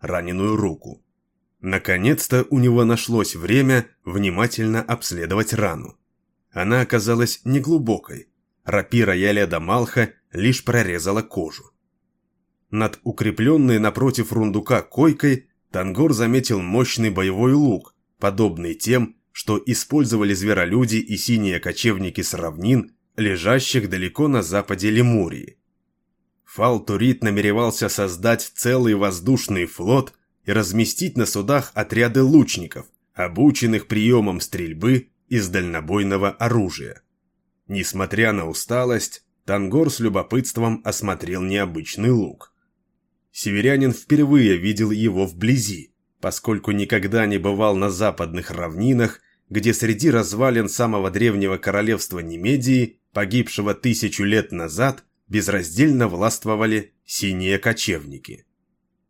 раненую руку. Наконец-то у него нашлось время внимательно обследовать рану. Она оказалась неглубокой. Рапира Яледа Малха лишь прорезала кожу. Над укрепленной напротив рундука койкой Тангор заметил мощный боевой лук, подобный тем, что использовали зверолюди и синие кочевники с равнин, лежащих далеко на западе Лемурии. Фалтурит намеревался создать целый воздушный флот и разместить на судах отряды лучников, обученных приемам стрельбы из дальнобойного оружия. Несмотря на усталость, Тангор с любопытством осмотрел необычный лук. Северянин впервые видел его вблизи, поскольку никогда не бывал на западных равнинах, где среди развалин самого древнего королевства Немедии, погибшего тысячу лет назад, безраздельно властвовали синие кочевники.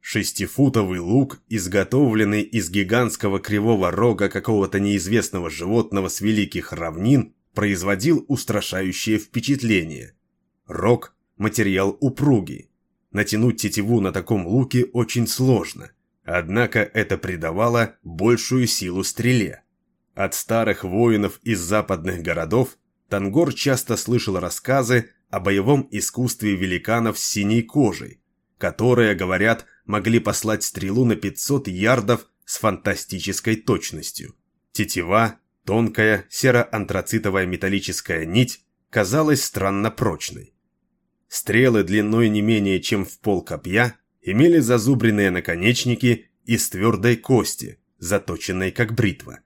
Шестифутовый лук, изготовленный из гигантского кривого рога какого-то неизвестного животного с великих равнин, производил устрашающее впечатление. Рог – материал упругий. Натянуть тетиву на таком луке очень сложно, однако это придавало большую силу стреле. От старых воинов из западных городов Тангор часто слышал рассказы о боевом искусстве великанов с синей кожей, которые, говорят, могли послать стрелу на 500 ярдов с фантастической точностью. Тетива, тонкая серо-антрацитовая металлическая нить, казалась странно прочной. Стрелы длиной не менее чем в пол копья имели зазубренные наконечники из твердой кости, заточенной как бритва.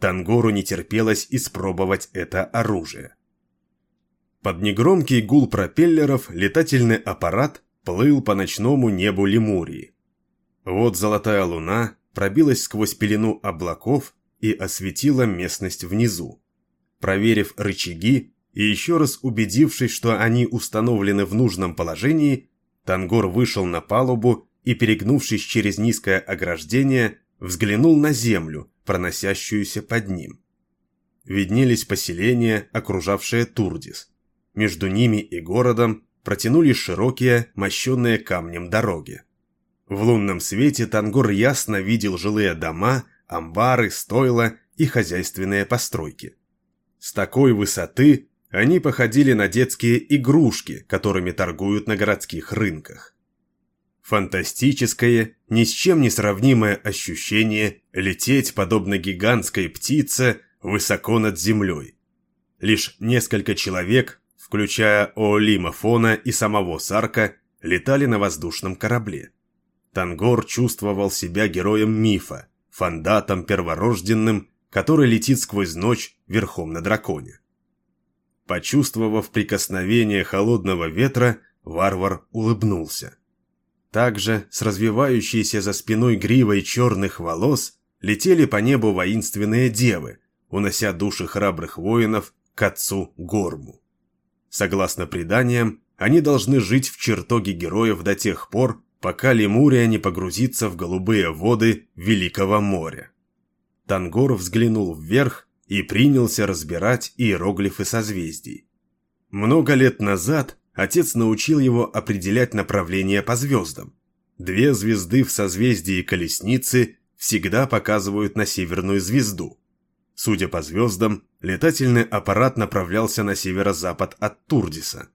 Тангору не терпелось испробовать это оружие. Под негромкий гул пропеллеров летательный аппарат плыл по ночному небу Лемурии. Вот золотая луна пробилась сквозь пелену облаков и осветила местность внизу. Проверив рычаги и еще раз убедившись, что они установлены в нужном положении, Тангор вышел на палубу и, перегнувшись через низкое ограждение, взглянул на землю, проносящуюся под ним. Виднелись поселения, окружавшие Турдис. Между ними и городом протянулись широкие, мощенные камнем дороги. В лунном свете Тангор ясно видел жилые дома, амбары, стойла и хозяйственные постройки. С такой высоты они походили на детские игрушки, которыми торгуют на городских рынках. Фантастическое, ни с чем не сравнимое ощущение лететь, подобно гигантской птице, высоко над землей. Лишь несколько человек включая Оолима Фона и самого Сарка, летали на воздушном корабле. Тангор чувствовал себя героем мифа, фандатом перворожденным, который летит сквозь ночь верхом на драконе. Почувствовав прикосновение холодного ветра, варвар улыбнулся. Также, с развивающейся за спиной гривой черных волос, летели по небу воинственные девы, унося души храбрых воинов к отцу Горму. Согласно преданиям, они должны жить в чертоге героев до тех пор, пока Лемурия не погрузится в голубые воды Великого моря. Тангор взглянул вверх и принялся разбирать иероглифы созвездий. Много лет назад отец научил его определять направление по звездам. Две звезды в созвездии Колесницы всегда показывают на северную звезду. Судя по звездам, летательный аппарат направлялся на северо-запад от Турдиса.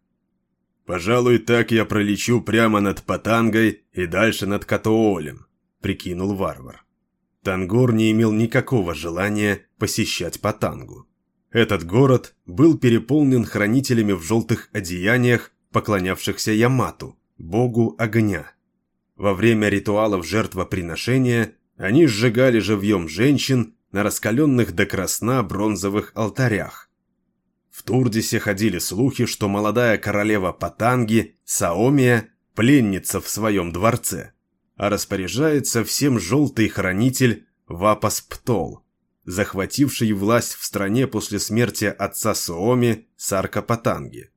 «Пожалуй, так я пролечу прямо над Патангой и дальше над Катоолем», — прикинул варвар. Тангор не имел никакого желания посещать Патангу. Этот город был переполнен хранителями в желтых одеяниях, поклонявшихся Ямату, богу огня. Во время ритуалов жертвоприношения они сжигали живьем женщин на раскаленных до красна бронзовых алтарях. В Турдисе ходили слухи, что молодая королева Патанги, Саомия, пленница в своем дворце, а распоряжается всем желтый хранитель Вапас Птол, захвативший власть в стране после смерти отца Сооми Сарка Патанги.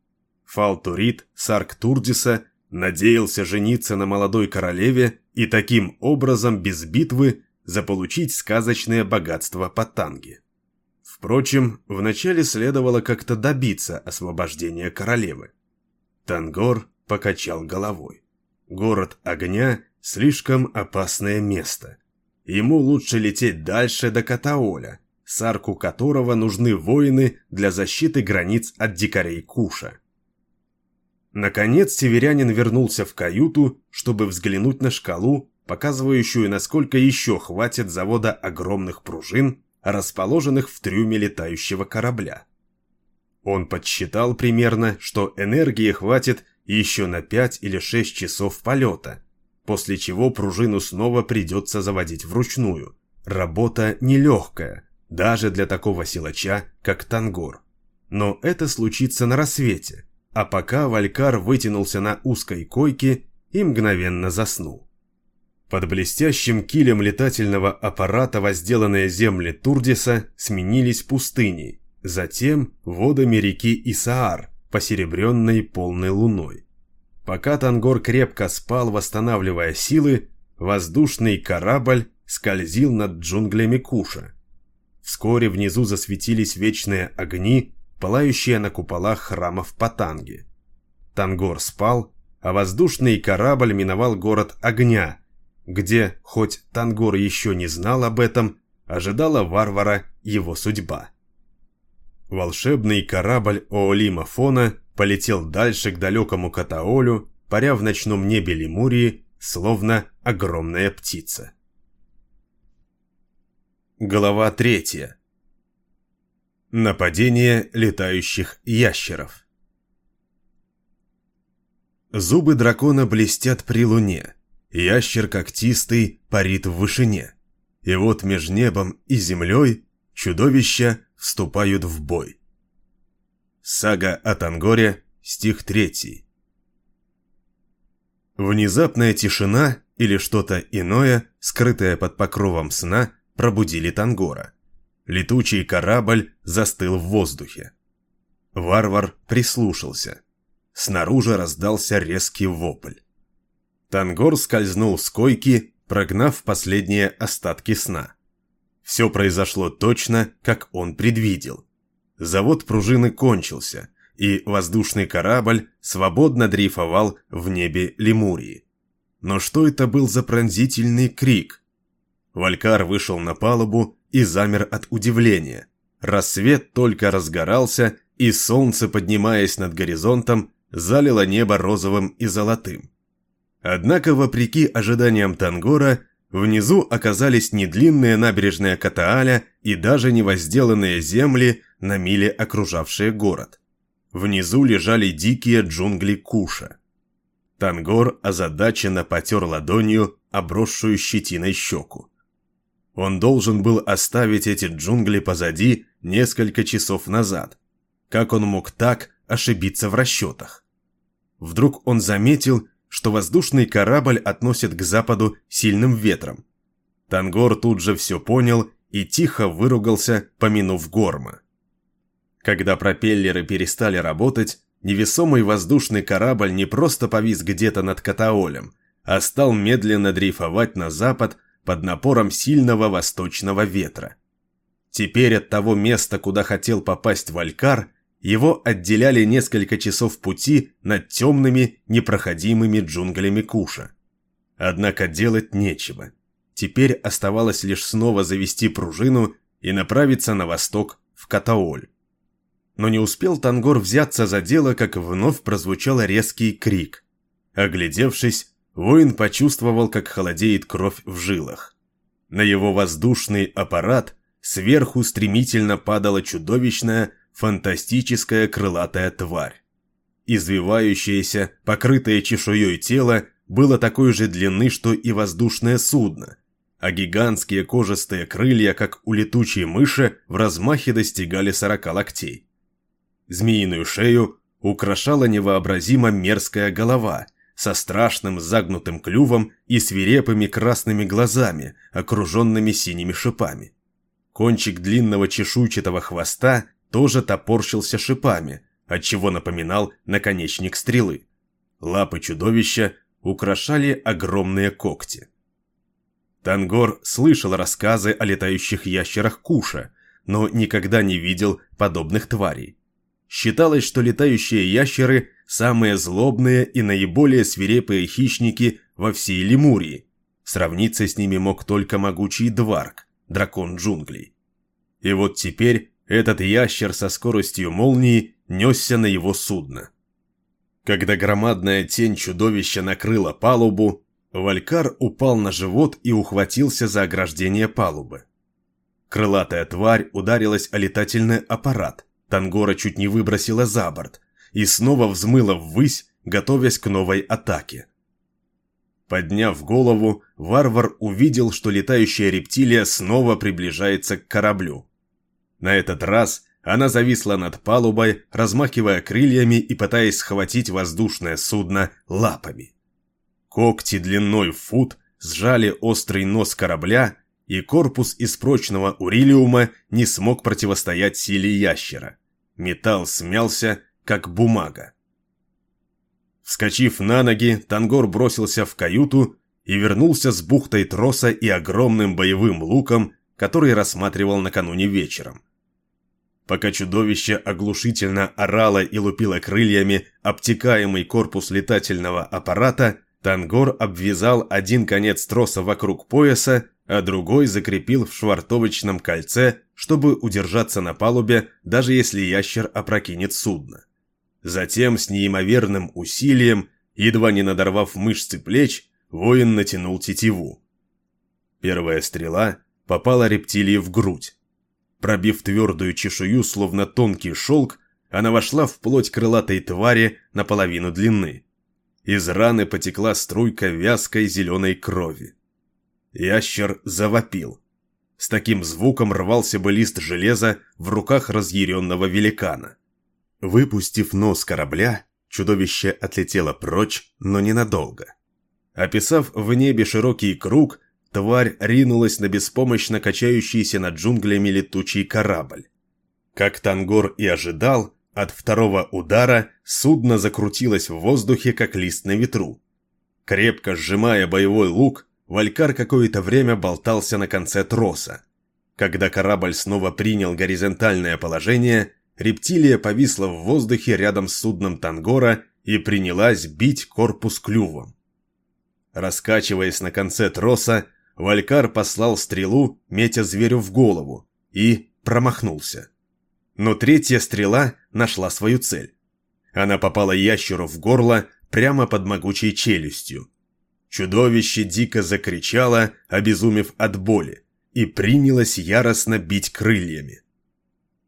Фалтурит, Сарк Турдиса, надеялся жениться на молодой королеве и таким образом без битвы заполучить сказочное богатство Патанги. Впрочем, вначале следовало как-то добиться освобождения королевы. Тангор покачал головой. Город огня слишком опасное место. Ему лучше лететь дальше до Катаоля, с арку которого нужны воины для защиты границ от дикарей Куша. Наконец северянин вернулся в каюту, чтобы взглянуть на шкалу, показывающую, насколько еще хватит завода огромных пружин, расположенных в трюме летающего корабля. Он подсчитал примерно, что энергии хватит еще на 5 или 6 часов полета, после чего пружину снова придется заводить вручную. Работа нелегкая, даже для такого силача, как Тангор. Но это случится на рассвете, а пока Валькар вытянулся на узкой койке и мгновенно заснул. Под блестящим килем летательного аппарата возделанные земли Турдиса сменились пустыней, затем водами реки Исаар, посеребренной полной луной. Пока Тангор крепко спал, восстанавливая силы, воздушный корабль скользил над джунглями Куша. Вскоре внизу засветились вечные огни, пылающие на куполах храмов Патанги. Тангор спал, а воздушный корабль миновал город Огня, где, хоть Тангор еще не знал об этом, ожидала варвара его судьба. Волшебный корабль Оолима Фона полетел дальше к далекому Катаолю, паря в ночном небе Лемурии, словно огромная птица. Глава третья. Нападение летающих ящеров. Зубы дракона блестят при луне. Ящер когтистый парит в вышине. И вот меж небом и землей чудовища вступают в бой. Сага о Тангоре, стих 3. Внезапная тишина или что-то иное, скрытое под покровом сна, пробудили Тангора. Летучий корабль застыл в воздухе. Варвар прислушался. Снаружи раздался резкий вопль. Тангор скользнул с койки, прогнав последние остатки сна. Все произошло точно, как он предвидел. Завод пружины кончился, и воздушный корабль свободно дрейфовал в небе Лемурии. Но что это был за пронзительный крик? Валькар вышел на палубу и замер от удивления. Рассвет только разгорался, и солнце, поднимаясь над горизонтом, залило небо розовым и золотым. Однако, вопреки ожиданиям Тангора, внизу оказались не длинные набережные Катааля и даже не возделанные земли, на миле окружавшие город. Внизу лежали дикие джунгли Куша. Тангор озадаченно потер ладонью обросшую щетиной щеку. Он должен был оставить эти джунгли позади несколько часов назад. Как он мог так ошибиться в расчетах? Вдруг он заметил, что воздушный корабль относит к западу сильным ветром. Тангор тут же все понял и тихо выругался, помянув горма. Когда пропеллеры перестали работать, невесомый воздушный корабль не просто повис где-то над Катаолем, а стал медленно дрейфовать на запад под напором сильного восточного ветра. Теперь от того места, куда хотел попасть Валькар, его отделяли несколько часов пути над темными, непроходимыми джунглями Куша. Однако делать нечего. Теперь оставалось лишь снова завести пружину и направиться на восток, в Катаоль. Но не успел Тангор взяться за дело, как вновь прозвучал резкий крик. Оглядевшись, Воин почувствовал, как холодеет кровь в жилах. На его воздушный аппарат сверху стремительно падала чудовищная, фантастическая крылатая тварь. Извивающееся, покрытое чешуей тело было такой же длины, что и воздушное судно, а гигантские кожистые крылья, как у летучей мыши, в размахе достигали сорока локтей. Змеиную шею украшала невообразимо мерзкая голова – со страшным загнутым клювом и свирепыми красными глазами, окруженными синими шипами. Кончик длинного чешуйчатого хвоста тоже топорщился шипами, отчего напоминал наконечник стрелы. Лапы чудовища украшали огромные когти. Тангор слышал рассказы о летающих ящерах Куша, но никогда не видел подобных тварей. Считалось, что летающие ящеры – самые злобные и наиболее свирепые хищники во всей Лемурии. Сравниться с ними мог только могучий Дварк, дракон джунглей. И вот теперь этот ящер со скоростью молнии несся на его судно. Когда громадная тень чудовища накрыла палубу, Валькар упал на живот и ухватился за ограждение палубы. Крылатая тварь ударилась о летательный аппарат, Тангора чуть не выбросила за борт и снова взмыла ввысь, готовясь к новой атаке. Подняв голову, варвар увидел, что летающая рептилия снова приближается к кораблю. На этот раз она зависла над палубой, размахивая крыльями и пытаясь схватить воздушное судно лапами. Когти длиной в фут сжали острый нос корабля, и корпус из прочного урилиума не смог противостоять силе ящера. Металл смялся, как бумага. Вскочив на ноги, Тангор бросился в каюту и вернулся с бухтой троса и огромным боевым луком, который рассматривал накануне вечером. Пока чудовище оглушительно орало и лупило крыльями обтекаемый корпус летательного аппарата, Тангор обвязал один конец троса вокруг пояса, а другой закрепил в швартовочном кольце, чтобы удержаться на палубе, даже если ящер опрокинет судно. Затем с неимоверным усилием, едва не надорвав мышцы плеч, воин натянул тетиву. Первая стрела попала рептилии в грудь. Пробив твердую чешую, словно тонкий шелк, она вошла в плоть крылатой твари наполовину длины. Из раны потекла струйка вязкой зеленой крови. Ящер завопил. С таким звуком рвался бы лист железа в руках разъяренного великана. Выпустив нос корабля, чудовище отлетело прочь, но ненадолго. Описав в небе широкий круг, тварь ринулась на беспомощно качающийся над джунглями летучий корабль. Как Тангор и ожидал, от второго удара судно закрутилось в воздухе, как лист на ветру. Крепко сжимая боевой лук, Валькар какое-то время болтался на конце троса. Когда корабль снова принял горизонтальное положение, рептилия повисла в воздухе рядом с судном Тангора и принялась бить корпус клювом. Раскачиваясь на конце троса, Валькар послал стрелу, метя зверю в голову, и промахнулся. Но третья стрела нашла свою цель. Она попала ящеру в горло прямо под могучей челюстью. Чудовище дико закричало, обезумев от боли, и принялось яростно бить крыльями.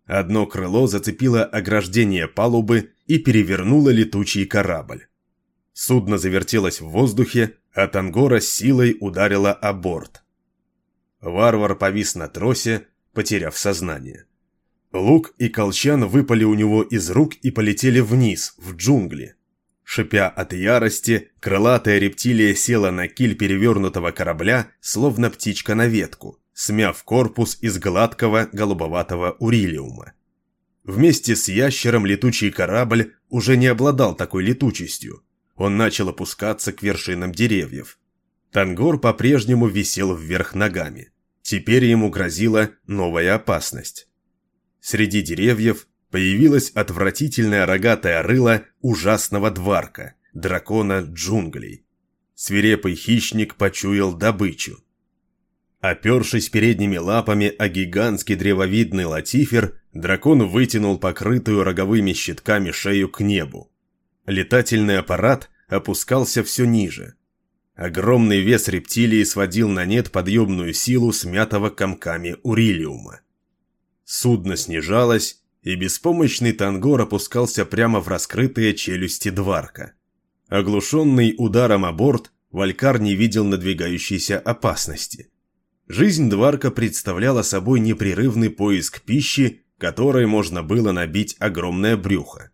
Одно крыло зацепило ограждение палубы и перевернуло летучий корабль. Судно завертелось в воздухе, а Тангора силой ударила о борт. Варвар повис на тросе, потеряв сознание. Лук и колчан выпали у него из рук и полетели вниз, в джунгли. Шипя от ярости, крылатая рептилия села на киль перевернутого корабля, словно птичка на ветку, смяв корпус из гладкого голубоватого урилиума. Вместе с ящером летучий корабль уже не обладал такой летучестью. Он начал опускаться к вершинам деревьев. Тангор по-прежнему висел вверх ногами. Теперь ему грозила новая опасность. Среди деревьев появилась отвратительная рогатая рыла ужасного дварка, дракона джунглей. Свирепый хищник почуял добычу. Опершись передними лапами о гигантский древовидный латифер, дракон вытянул покрытую роговыми щитками шею к небу. Летательный аппарат опускался все ниже. Огромный вес рептилии сводил на нет подъемную силу смятого комками урилиума. Судно снижалось, и беспомощный Тангор опускался прямо в раскрытые челюсти Дварка. Оглушенный ударом о борт, Валькар не видел надвигающейся опасности. Жизнь Дварка представляла собой непрерывный поиск пищи, которой можно было набить огромное брюхо.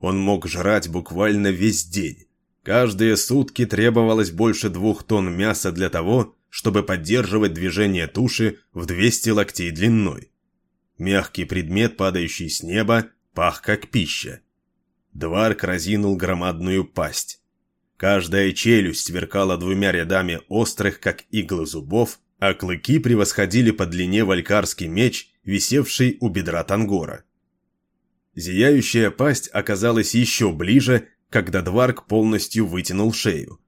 Он мог жрать буквально весь день. Каждые сутки требовалось больше двух тонн мяса для того, чтобы поддерживать движение туши в 200 локтей длиной. Мягкий предмет, падающий с неба, пах как пища. Дварк разинул громадную пасть. Каждая челюсть сверкала двумя рядами острых, как иглы зубов, а клыки превосходили по длине валькарский меч, висевший у бедра Тангора. Зияющая пасть оказалась еще ближе, когда Дварк полностью вытянул шею.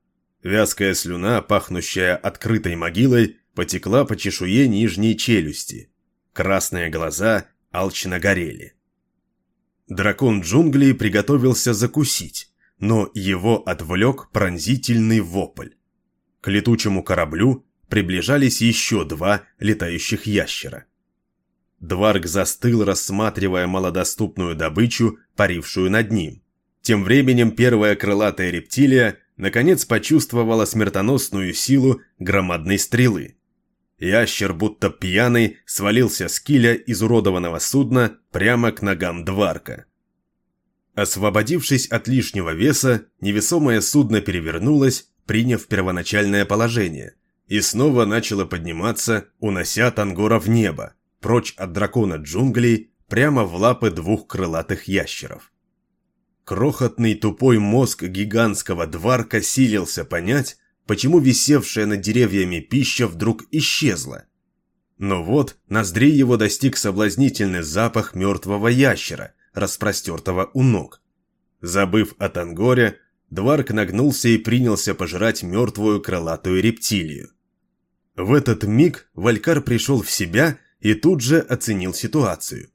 Вязкая слюна, пахнущая открытой могилой, потекла по чешуе нижней челюсти. Красные глаза алчно горели. Дракон джунглей приготовился закусить, но его отвлек пронзительный вопль. К летучему кораблю приближались еще два летающих ящера. Дварг застыл, рассматривая малодоступную добычу, парившую над ним. Тем временем первая крылатая рептилия наконец почувствовала смертоносную силу громадной стрелы. Ящер, будто пьяный, свалился с киля изуродованного судна прямо к ногам Дварка. Освободившись от лишнего веса, невесомое судно перевернулось, приняв первоначальное положение, и снова начало подниматься, унося Тангора в небо, прочь от дракона джунглей, прямо в лапы двух крылатых ящеров. Крохотный тупой мозг гигантского дварка силился понять, почему висевшая над деревьями пища вдруг исчезла. Но вот ноздри его достиг соблазнительный запах мертвого ящера, распростертого у ног. Забыв о Тангоре, Дварк нагнулся и принялся пожирать мертвую крылатую рептилию. В этот миг Валькар пришел в себя и тут же оценил ситуацию.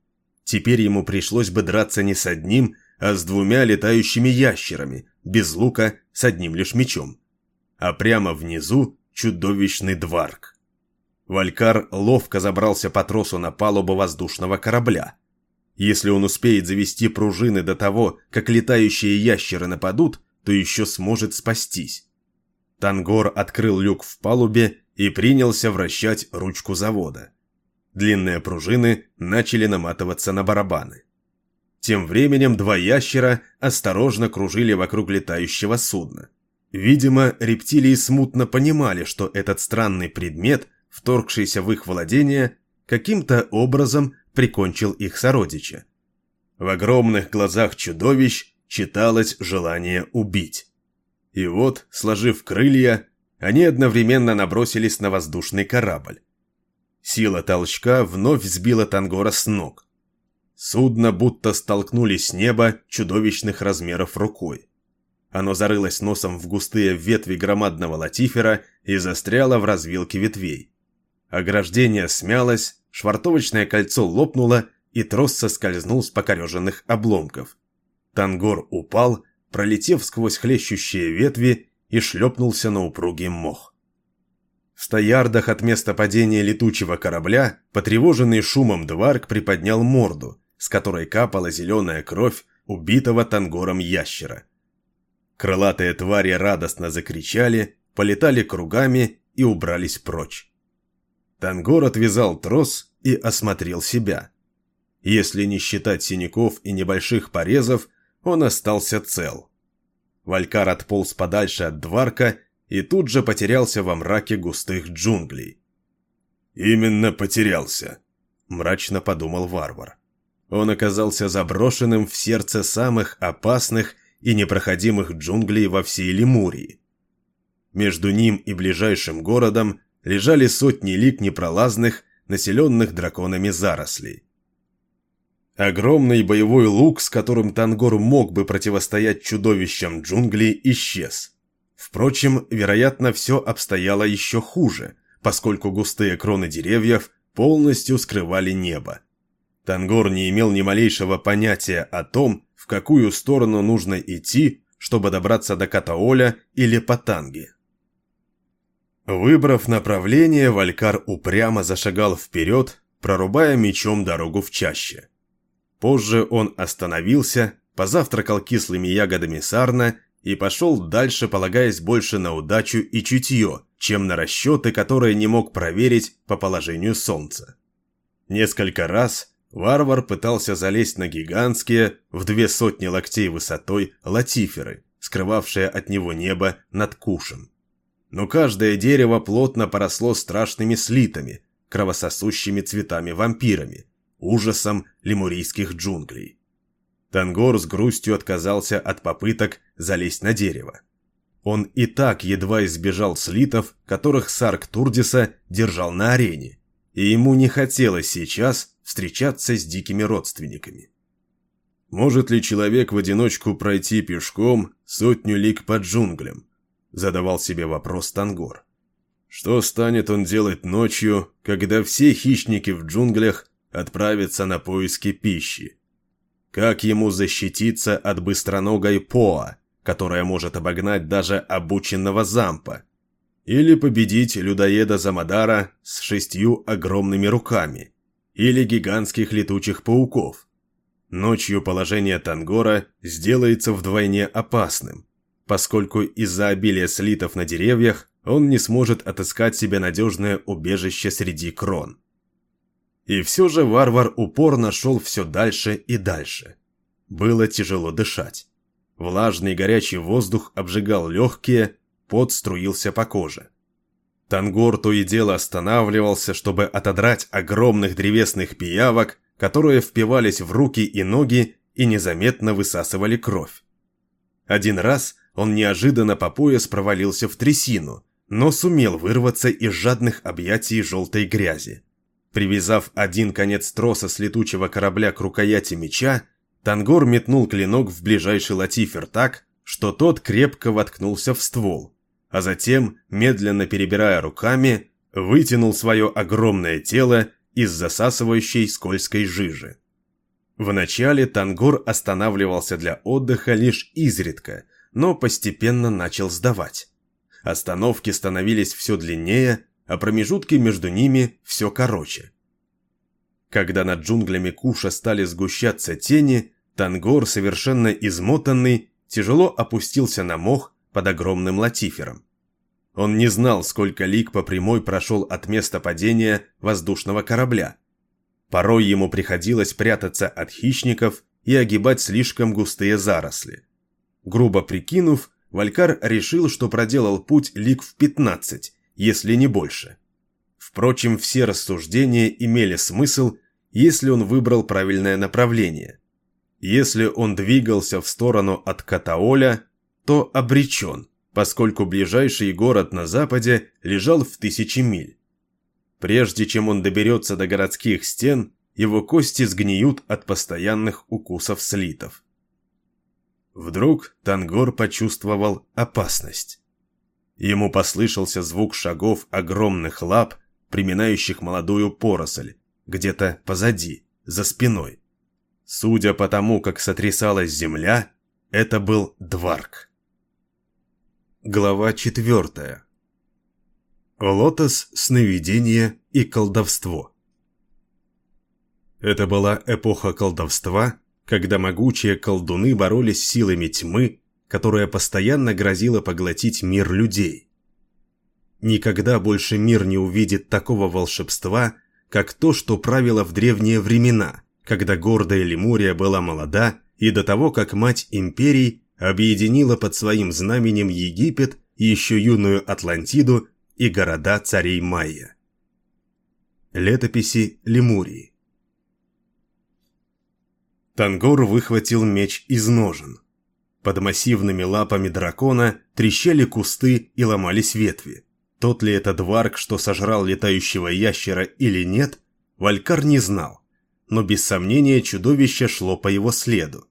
Теперь ему пришлось бы драться не с одним, а с двумя летающими ящерами, без лука, с одним лишь мечом. А прямо внизу чудовищный дварк. Валькар ловко забрался по тросу на палубу воздушного корабля. Если он успеет завести пружины до того, как летающие ящеры нападут, то еще сможет спастись. Тангор открыл люк в палубе и принялся вращать ручку завода. Длинные пружины начали наматываться на барабаны. Тем временем два ящера осторожно кружили вокруг летающего судна. Видимо, рептилии смутно понимали, что этот странный предмет, вторгшийся в их владение, каким-то образом прикончил их сородича. В огромных глазах чудовищ читалось желание убить. И вот, сложив крылья, они одновременно набросились на воздушный корабль. Сила толчка вновь сбила Тангора с ног. Судно будто столкнулись с неба чудовищных размеров рукой. Оно зарылось носом в густые ветви громадного латифера и застряло в развилке ветвей. Ограждение смялось, швартовочное кольцо лопнуло, и трос соскользнул с покореженных обломков. Тангор упал, пролетев сквозь хлещущие ветви и шлепнулся на упругий мох. В ста ярдах от места падения летучего корабля, потревоженный шумом Дварк приподнял морду, с которой капала зеленая кровь убитого тангором ящера. Крылатые твари радостно закричали, полетали кругами и убрались прочь. Тангор отвязал трос и осмотрел себя. Если не считать синяков и небольших порезов, он остался цел. Валькар отполз подальше от Дварка и тут же потерялся во мраке густых джунглей. «Именно потерялся», – мрачно подумал варвар он оказался заброшенным в сердце самых опасных и непроходимых джунглей во всей Лемурии. Между ним и ближайшим городом лежали сотни лик непролазных, населенных драконами зарослей. Огромный боевой лук, с которым Тангор мог бы противостоять чудовищам джунглей, исчез. Впрочем, вероятно, все обстояло еще хуже, поскольку густые кроны деревьев полностью скрывали небо. Тангор не имел ни малейшего понятия о том, в какую сторону нужно идти, чтобы добраться до Катаоля или Патанги. Выбрав направление, Валькар упрямо зашагал вперед, прорубая мечом дорогу в чаще. Позже он остановился, позавтракал кислыми ягодами сарна и пошел дальше, полагаясь больше на удачу и чутье, чем на расчеты, которые не мог проверить по положению солнца. Несколько раз Варвар пытался залезть на гигантские, в две сотни локтей высотой, латиферы, скрывавшие от него небо над кушем. Но каждое дерево плотно поросло страшными слитами, кровососущими цветами-вампирами, ужасом лемурийских джунглей. Тангор с грустью отказался от попыток залезть на дерево. Он и так едва избежал слитов, которых Сарк Турдиса держал на арене, и ему не хотелось сейчас встречаться с дикими родственниками. Может ли человек в одиночку пройти пешком сотню лиг по джунглям? задавал себе вопрос Тангор. Что станет он делать ночью, когда все хищники в джунглях отправятся на поиски пищи? Как ему защититься от быстроногой Поа, которая может обогнать даже обученного Зампа? Или победить людоеда Замадара с шестью огромными руками? Или гигантских летучих пауков? Ночью положение Тангора сделается вдвойне опасным, поскольку из-за обилия слитов на деревьях он не сможет отыскать себе надежное убежище среди крон. И все же варвар упорно шел все дальше и дальше. Было тяжело дышать. Влажный горячий воздух обжигал легкие, пот струился по коже. Тангор то и дело останавливался, чтобы отодрать огромных древесных пиявок, которые впивались в руки и ноги и незаметно высасывали кровь. Один раз он неожиданно по пояс провалился в трясину, но сумел вырваться из жадных объятий желтой грязи. Привязав один конец троса с летучего корабля к рукояти меча, Тангор метнул клинок в ближайший латифер так, что тот крепко воткнулся в ствол, а затем, медленно перебирая руками, вытянул свое огромное тело из засасывающей скользкой жижи. Вначале Тангор останавливался для отдыха лишь изредка, но постепенно начал сдавать. Остановки становились все длиннее, а промежутки между ними все короче. Когда над джунглями Куша стали сгущаться тени, Тангор, совершенно измотанный, тяжело опустился на мох под огромным латифером. Он не знал, сколько лиг по прямой прошел от места падения воздушного корабля. Порой ему приходилось прятаться от хищников и огибать слишком густые заросли. Грубо прикинув, Валькар решил, что проделал путь лик в 15, если не больше. Впрочем, все рассуждения имели смысл, если он выбрал правильное направление. Если он двигался в сторону от Катаоля, то обречен, поскольку ближайший город на западе лежал в тысячи миль. Прежде чем он доберется до городских стен, его кости сгниют от постоянных укусов слитов. Вдруг Тангор почувствовал опасность. Ему послышался звук шагов огромных лап, приминающих молодую поросль, где-то позади, за спиной. Судя по тому, как сотрясалась земля, это был Дварк. Глава четвертая. Лотос, сновидение и колдовство. Это была эпоха колдовства, когда могучие колдуны боролись силами тьмы, которая постоянно грозила поглотить мир людей. Никогда больше мир не увидит такого волшебства, как то, что правило в древние времена, когда гордая Лемурия была молода и до того, как мать империй объединила под своим знаменем Египет и еще юную Атлантиду и города царей Майя. Летописи Лемурии Тангор выхватил меч из ножен. Под массивными лапами дракона трещали кусты и ломались ветви. Тот ли это дварк, что сожрал летающего ящера или нет, Валькар не знал, но без сомнения чудовище шло по его следу.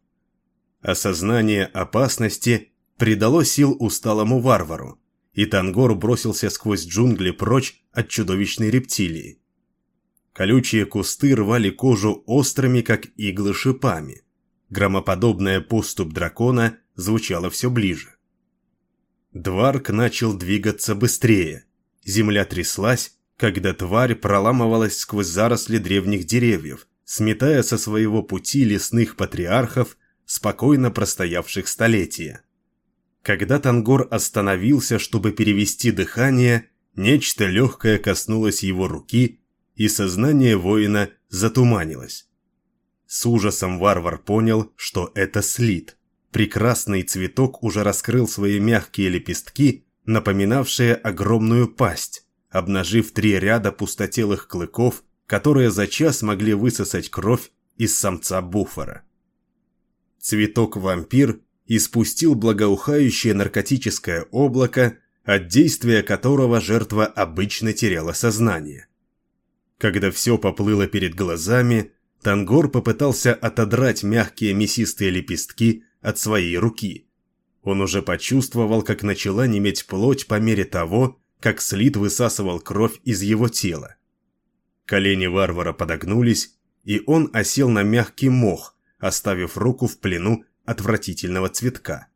Осознание опасности придало сил усталому варвару, и Тангор бросился сквозь джунгли прочь от чудовищной рептилии. Колючие кусты рвали кожу острыми, как иглы, шипами. Громоподобная поступ дракона звучала все ближе. Дварк начал двигаться быстрее. Земля тряслась, когда тварь проламывалась сквозь заросли древних деревьев, сметая со своего пути лесных патриархов, спокойно простоявших столетия. Когда Тангор остановился, чтобы перевести дыхание, нечто легкое коснулось его руки и сознание воина затуманилось. С ужасом варвар понял, что это слит. Прекрасный цветок уже раскрыл свои мягкие лепестки, напоминавшие огромную пасть, обнажив три ряда пустотелых клыков, которые за час могли высосать кровь из самца буфора. Цветок-вампир испустил благоухающее наркотическое облако, от действия которого жертва обычно теряла сознание. Когда все поплыло перед глазами, Тангор попытался отодрать мягкие мясистые лепестки от своей руки. Он уже почувствовал, как начала неметь плоть по мере того, как Слит высасывал кровь из его тела. Колени варвара подогнулись, и он осел на мягкий мох, оставив руку в плену отвратительного цветка.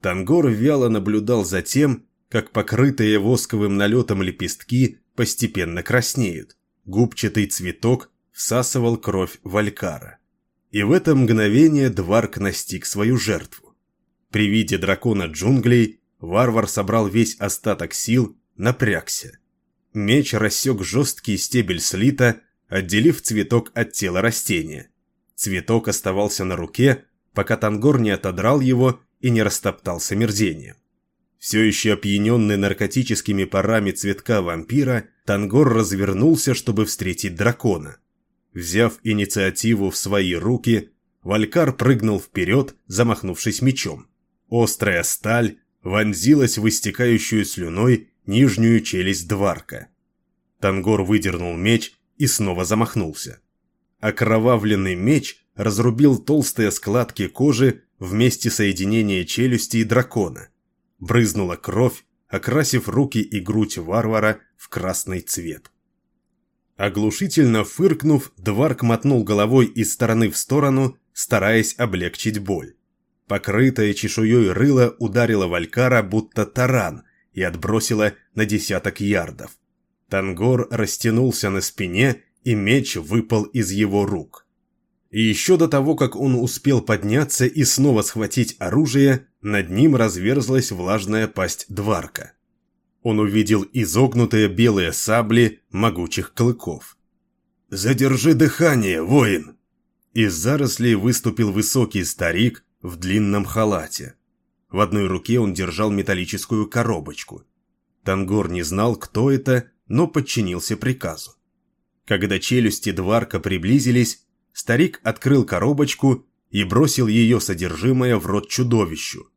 Тангор вяло наблюдал за тем, как покрытые восковым налетом лепестки постепенно краснеют. Губчатый цветок всасывал кровь Валькара. И в это мгновение Дварк настиг свою жертву. При виде дракона джунглей варвар собрал весь остаток сил, напрягся. Меч рассек жесткий стебель слита, отделив цветок от тела растения. Цветок оставался на руке, пока Тангор не отодрал его и не растоптался мерзением. Все еще опьяненный наркотическими парами цветка вампира, Тангор развернулся, чтобы встретить дракона. Взяв инициативу в свои руки, Валькар прыгнул вперед, замахнувшись мечом. Острая сталь вонзилась в истекающую слюной нижнюю челюсть Дварка. Тангор выдернул меч и снова замахнулся. Окровавленный меч разрубил толстые складки кожи вместе соединения челюсти и дракона. Брызнула кровь, окрасив руки и грудь варвара в красный цвет. Оглушительно фыркнув, Дварк мотнул головой из стороны в сторону, стараясь облегчить боль. Покрытая чешуей рыло ударило Валькара будто таран и отбросило на десяток ярдов. Тангор растянулся на спине, и меч выпал из его рук. И еще до того, как он успел подняться и снова схватить оружие, над ним разверзлась влажная пасть Дварка он увидел изогнутые белые сабли могучих клыков. «Задержи дыхание, воин!» Из зарослей выступил высокий старик в длинном халате. В одной руке он держал металлическую коробочку. Тангор не знал, кто это, но подчинился приказу. Когда челюсти Дварка приблизились, старик открыл коробочку и бросил ее содержимое в рот чудовищу.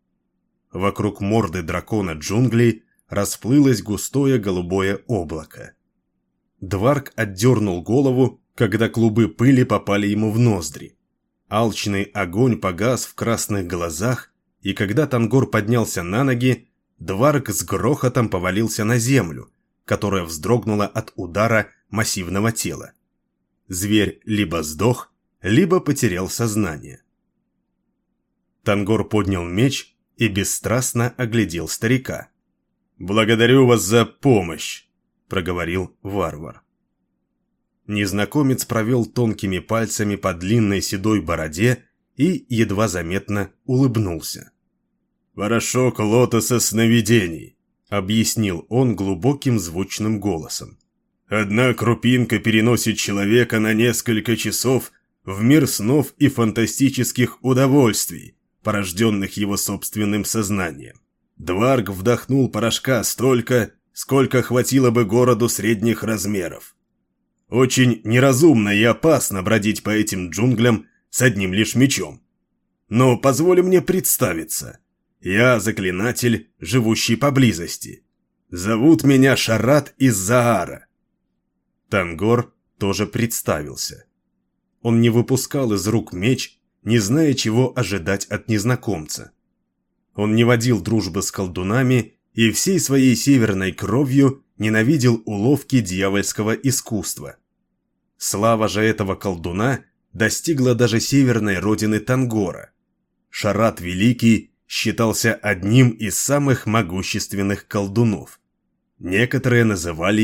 Вокруг морды дракона джунглей расплылось густое голубое облако. Дварк отдернул голову, когда клубы пыли попали ему в ноздри. Алчный огонь погас в красных глазах, и когда Тангор поднялся на ноги, Дварк с грохотом повалился на землю, которая вздрогнула от удара массивного тела. Зверь либо сдох, либо потерял сознание. Тангор поднял меч и бесстрастно оглядел старика. «Благодарю вас за помощь», — проговорил варвар. Незнакомец провел тонкими пальцами по длинной седой бороде и едва заметно улыбнулся. «Порошок лотоса сновидений», — объяснил он глубоким звучным голосом. «Одна крупинка переносит человека на несколько часов в мир снов и фантастических удовольствий, порожденных его собственным сознанием. Дварг вдохнул порошка столько, сколько хватило бы городу средних размеров. Очень неразумно и опасно бродить по этим джунглям с одним лишь мечом. Но позволь мне представиться. Я заклинатель, живущий поблизости. Зовут меня Шарат из Заара. Тангор тоже представился. Он не выпускал из рук меч, не зная, чего ожидать от незнакомца. Он не водил дружбы с колдунами и всей своей северной кровью ненавидел уловки дьявольского искусства. Слава же этого колдуна достигла даже северной родины Тангора. Шарат Великий считался одним из самых могущественных колдунов. Некоторые называли